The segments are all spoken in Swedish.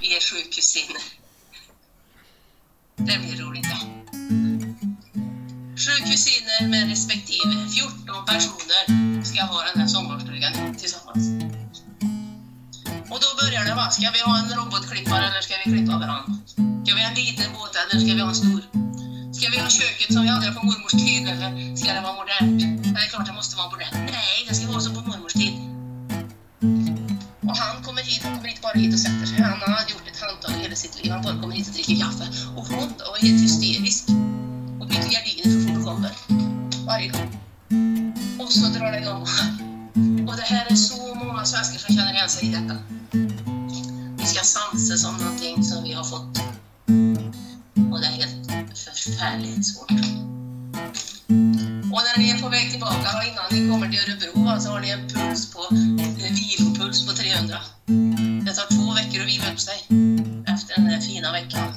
Vi är sju kusiner. Det blir roligt det. Sju kusiner med respektive 14 personer ska ha den här sommarstugan tillsammans. Och då börjar det va, ska vi ha en robotklippare eller ska vi klippa varandra? Ska vi ha en liten båt eller ska vi ha en stor? Ska vi ha köket som vi hade på mormors tid eller ska det vara modernt? Ja, det är klart det måste vara modernt. Nej, det ska vara som på mormors tid. Hela folk bara kommer hit och dricker kaffe. Och hon då är helt hysterisk. Och byter gardiner så fort hon kommer. Varje gång. Och så drar det igång. Och det här är så många svenskar som känner igen sig i detta. Vi ska samsas om någonting som vi har fått. Och det är helt förfärligt svårt. Och när ni är på väg tillbaka, och innan ni kommer till Örebro, så har ni en puls på, eh, en vilopuls på 300. Det tar två veckor att vila upp sig fina veckan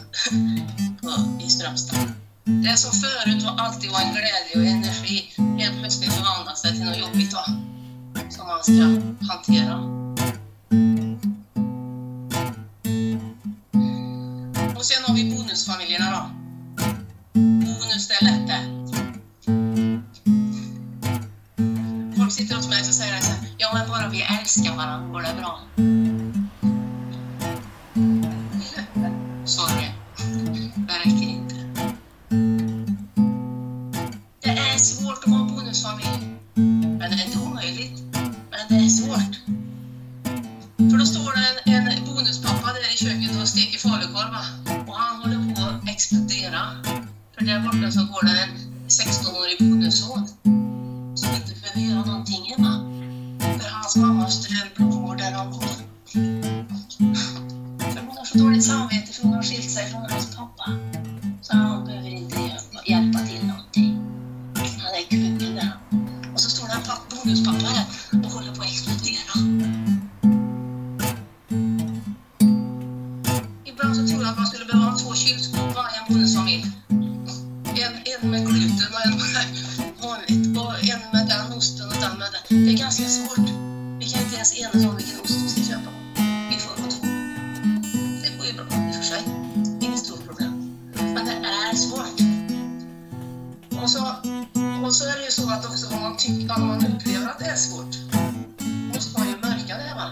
på, i Strömstad. Det som förut var alltid var en glädje och energi, helt plötsligt förvandlas det till något jobbigt va? som man ska hantera. Och sen har vi bonusfamiljerna då. Bonus, det är lätt det. Folk sitter hos mig och säger så här, ja men bara vi älskar varandra går det bra. Att familj. Men det är inte omöjligt. Men det är svårt. För då står det en, en bonuspappa där i köket och steker falukorv och han håller på att explodera. För där borta så går det en 16-årig bonusson som inte behöver göra någonting hemma. För hans mamma strör blommor där han bor. För hon har så dåligt samvete för hon har skilt sig från Mm. Det är ganska svårt. Vi kan inte ens enas om vilken ost vi ska köpa. Vi får ha två. Det går ju bra i och för sig. Inget stort problem. Men det är svårt. Och så, och så är det ju så att också om man, tycker, om man upplever att det är svårt måste man ju mörka det va.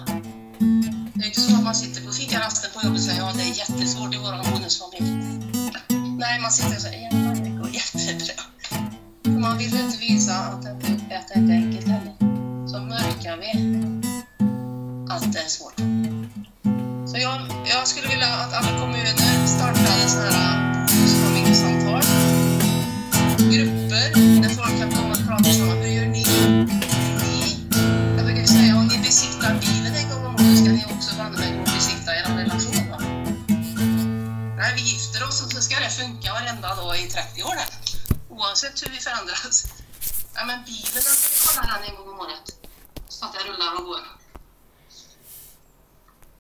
Det är inte så att man sitter på fikarasten på jobbet och säger att det är jättesvårt i vår bonusfamilj. Nej, man sitter och säger ja, det går jättebra. För man vill inte visa att det att det är svårt. Så jag, jag skulle vilja att alla kommuner startade sådana här bonusfamiljesamtal. Grupper där folk kan komma och prata om Hur gör ni? ni? Jag brukar säga om ni besiktar bilen en gång om året ska ni också vara med och besikta er relation. Va? När vi gifter oss så ska det funka varenda dag i 30 år. Där. Oavsett hur vi förändras. Ja, men bilen den ska vi kolla den en gång om året. Så att det rullar och går.